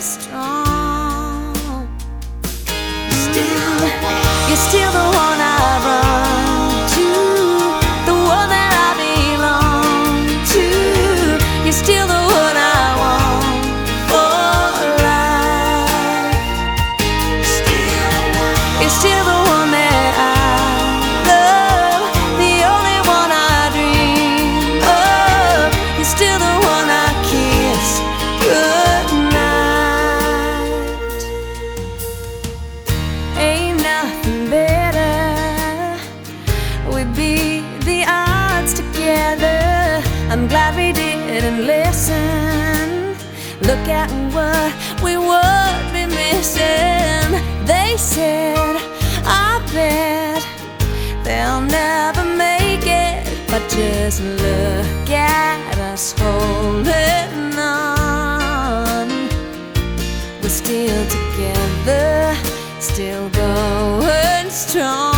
strong. Still, you're still I'm glad we didn't listen. Look at what we would be missing. They said, I bet they'll never make it. But just look at us holding on. We're still together, still going strong.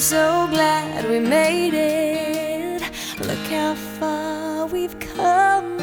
So glad we made it. Look how far we've come.